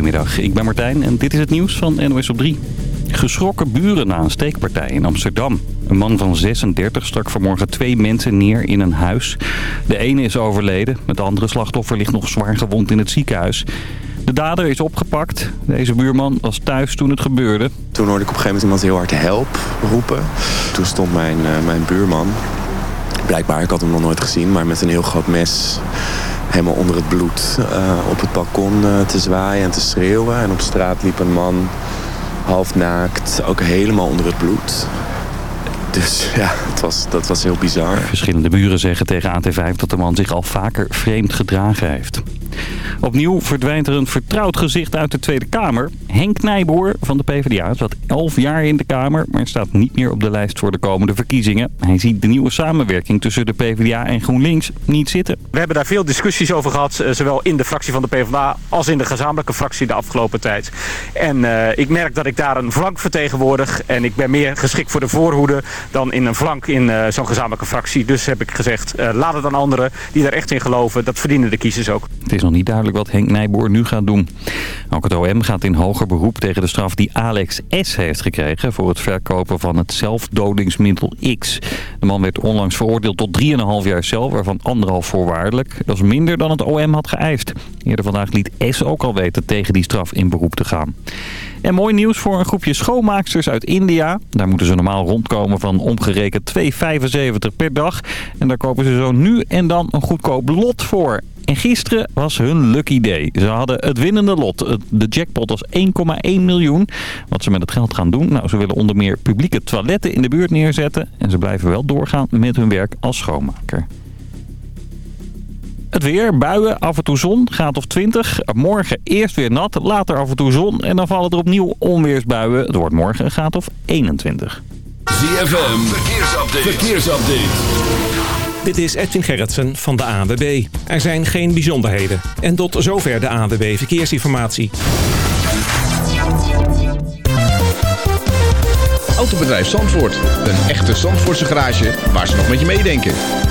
Goedemiddag, ik ben Martijn en dit is het nieuws van NOS op 3. Geschrokken buren na een steekpartij in Amsterdam. Een man van 36 stak vanmorgen twee mensen neer in een huis. De ene is overleden, het andere slachtoffer ligt nog zwaar gewond in het ziekenhuis. De dader is opgepakt. Deze buurman was thuis toen het gebeurde. Toen hoorde ik op een gegeven moment iemand heel hard help roepen. Toen stond mijn, uh, mijn buurman, blijkbaar, ik had hem nog nooit gezien, maar met een heel groot mes helemaal onder het bloed uh, op het balkon uh, te zwaaien en te schreeuwen. En op straat liep een man half naakt, ook helemaal onder het bloed. Dus ja, het was, dat was heel bizar. Verschillende buren zeggen tegen AT5 dat de man zich al vaker vreemd gedragen heeft. Opnieuw verdwijnt er een vertrouwd gezicht uit de Tweede Kamer. Henk Nijboer van de PvdA zat 11 jaar in de Kamer... maar staat niet meer op de lijst voor de komende verkiezingen. Hij ziet de nieuwe samenwerking tussen de PvdA en GroenLinks niet zitten. We hebben daar veel discussies over gehad... Eh, zowel in de fractie van de PvdA als in de gezamenlijke fractie de afgelopen tijd. En uh, ik merk dat ik daar een flank vertegenwoordig... en ik ben meer geschikt voor de voorhoede dan in een flank in uh, zo'n gezamenlijke fractie. Dus heb ik gezegd, laat het aan anderen die er echt in geloven. Dat verdienen de kiezers ook. Het is nog niet duidelijk wat Henk Nijboer nu gaat doen. Ook het OM gaat in hoger beroep tegen de straf die Alex S. heeft gekregen... voor het verkopen van het zelfdodingsmiddel X. De man werd onlangs veroordeeld tot 3,5 jaar cel, waarvan anderhalf voorwaardelijk. Dat is minder dan het OM had geëist. Eerder vandaag liet S. ook al weten tegen die straf in beroep te gaan. En mooi nieuws voor een groepje schoonmaaksters uit India. Daar moeten ze normaal rondkomen van omgerekend 2,75 per dag. En daar kopen ze zo nu en dan een goedkoop lot voor. En gisteren was hun lucky day. Ze hadden het winnende lot. De jackpot was 1,1 miljoen. Wat ze met het geld gaan doen? Nou, ze willen onder meer publieke toiletten in de buurt neerzetten. En ze blijven wel doorgaan met hun werk als schoonmaker. Het weer, buien, af en toe zon, gaat of 20. Morgen eerst weer nat, later af en toe zon. En dan vallen er opnieuw onweersbuien. Het wordt morgen een graad of 21. ZFM, verkeersupdate. verkeersupdate. Dit is Edwin Gerritsen van de ANWB. Er zijn geen bijzonderheden. En tot zover de ANWB Verkeersinformatie. Autobedrijf Zandvoort. Een echte Zandvoortse garage waar ze nog met je meedenken.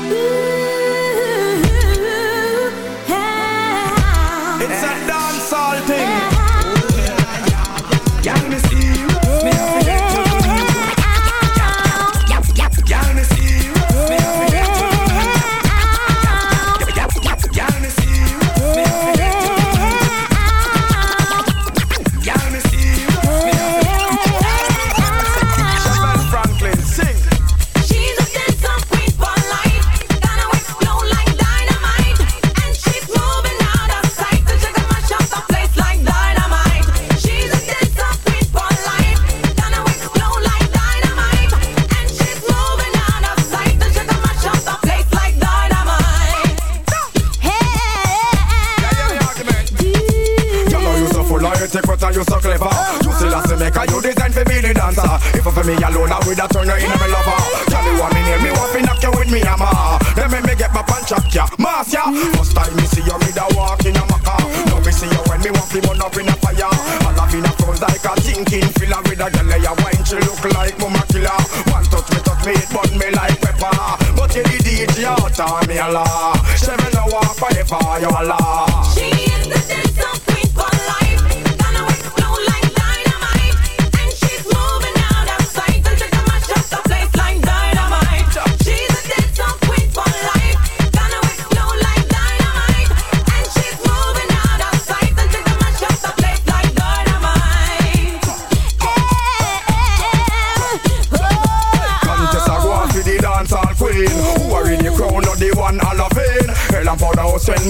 Ooh. with a turn you in my lover. Tell you what me need, me want to knock you with me hammer. Then make me get my punch up ya, mass ya. First time me see you, me da walk in a maca. Now me see you when me want to burn up in a fire. I love in front like a thinking filler with a girl ya wine, she look like mama killer. One touch me, touch me, it burn me like pepper. But you the DJ, you me a la. Seven hour forever, you a la. She is the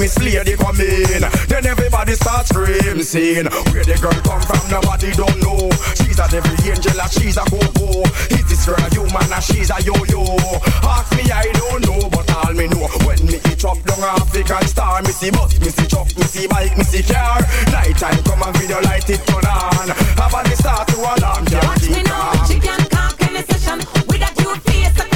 this lady come in. Then everybody starts screaming, Where the girl come from, nobody don't know. She's a devil angel, and she's a go-go. Is this girl a human, and she's a yo-yo? Ask me, I don't know, but all me know. When me eat up down African star, me see bus, me see truck, me see bike, me see car. Night time come and video light it turn on. Have a start to alarm, can't Watch me now, she can cock in a session with a cute face.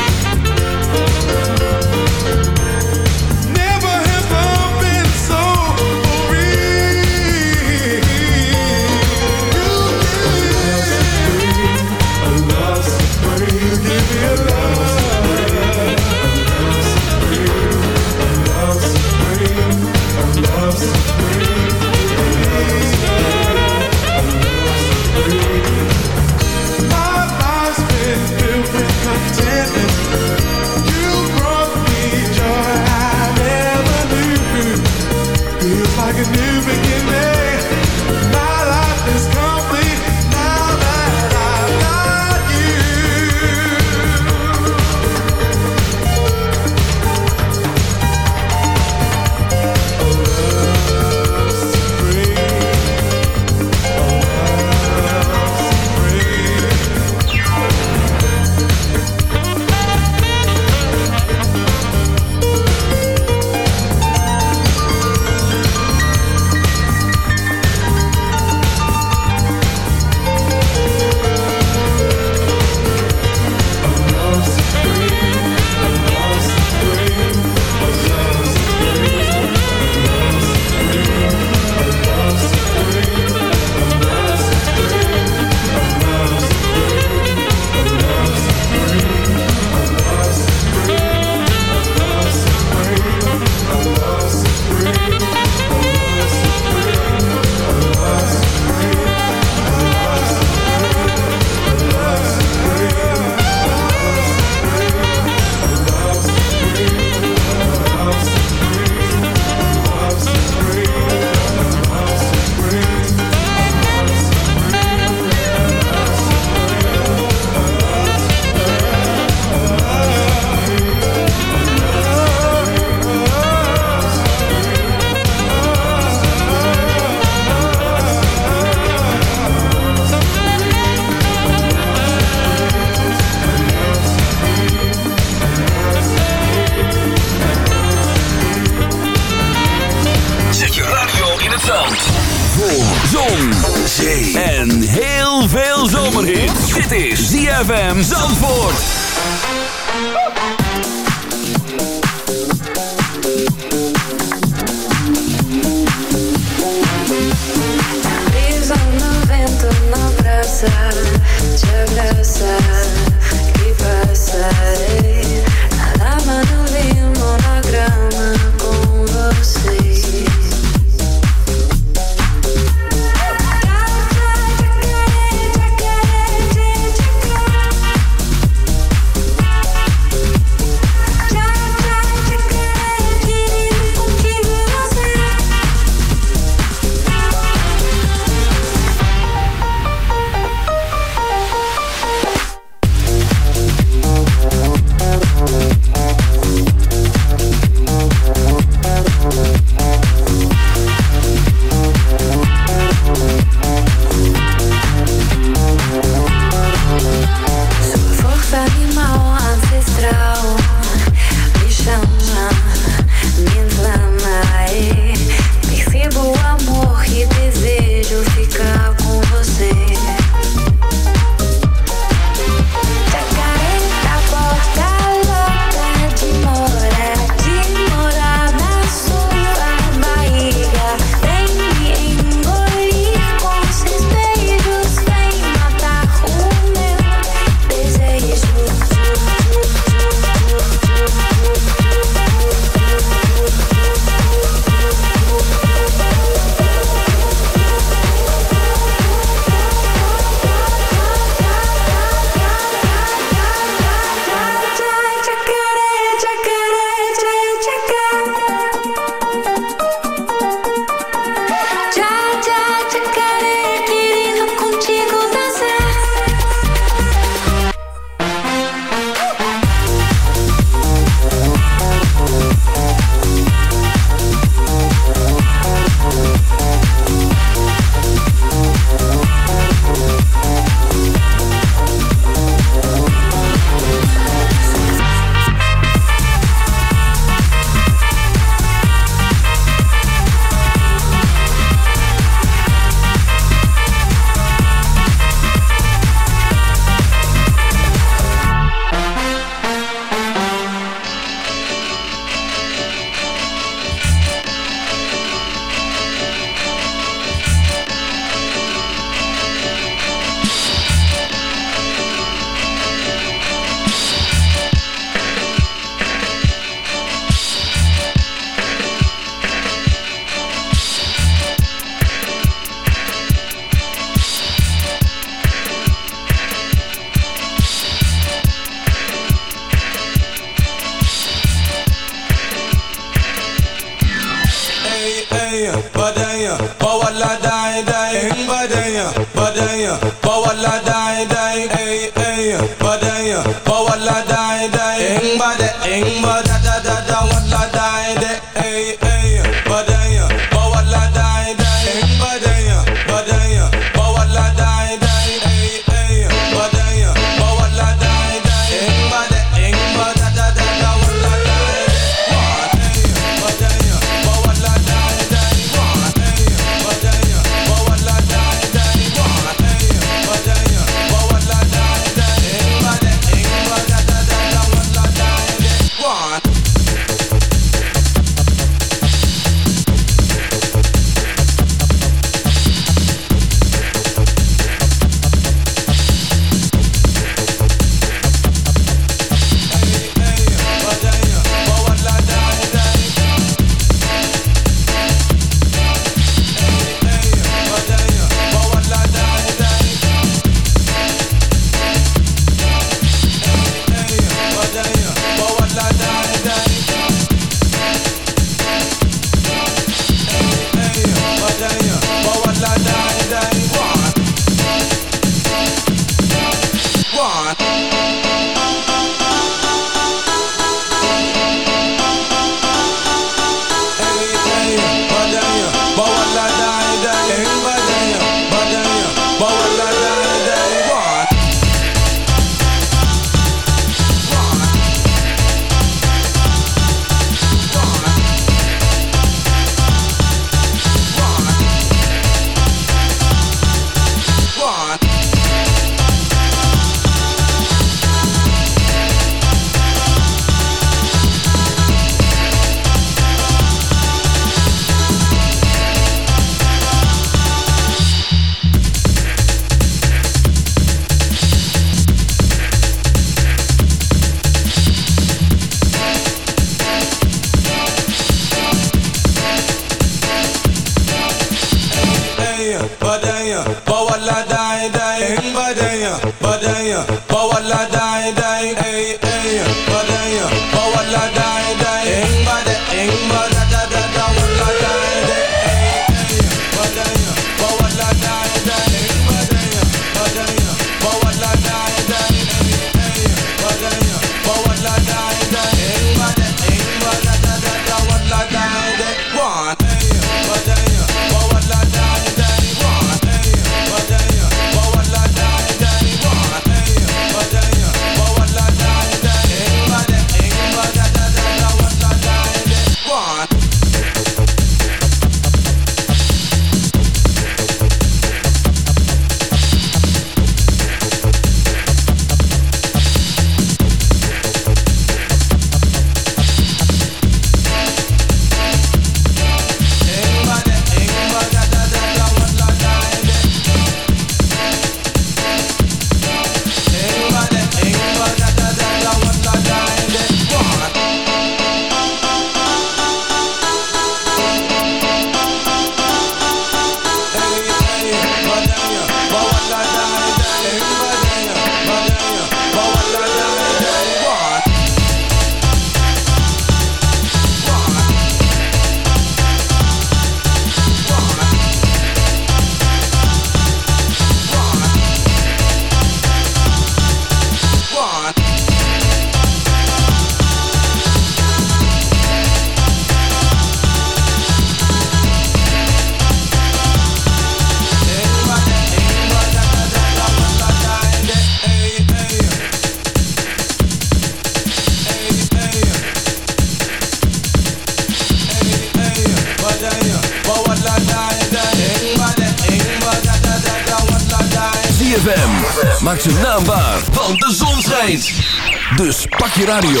Radio.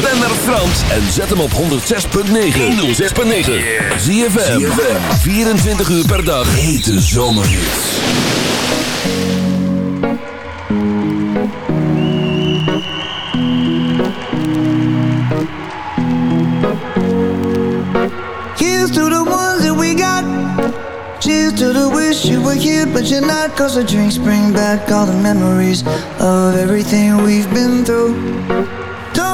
Ben naar Frans en zet hem op 106.9. 106.9. ZFM. 24 uur per dag. Hete zomerhits. Here's to the ones that we got. Cheers to the wish you were here, but you're not. Cause the drinks bring back all the memories of everything we've been through.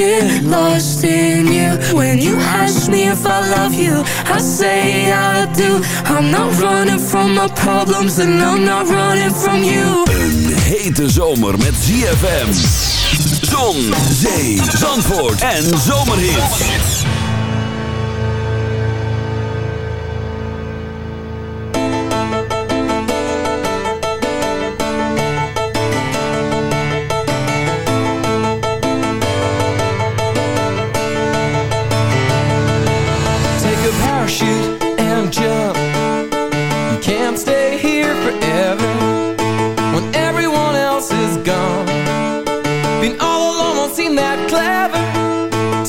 get lost in you. When you ask me if I love you I say I do. I'm not running from my problems And I'm not running from you. Een hete zomer met ZFM Zon, zee, zandvoort en zomerhit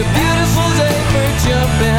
a beautiful day for jumping.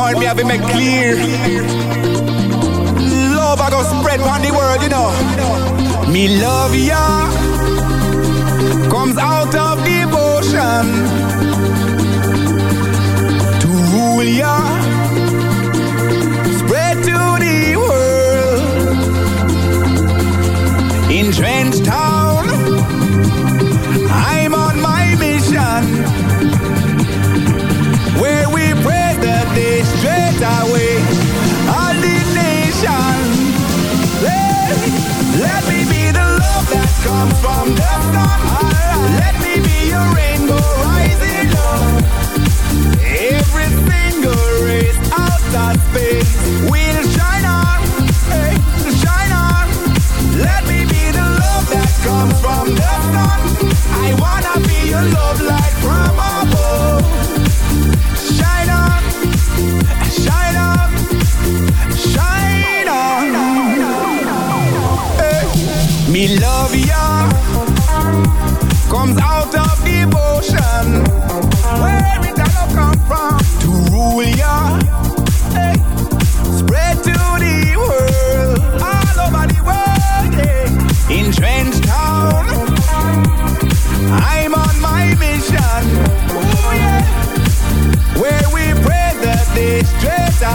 point, me have it made clear. Love I go spread on the world, you know. Me love ya comes out of devotion to rule ya, spread to the world, entrenched out. from the sun. Let me be your rainbow rising up. Every single race out of space. We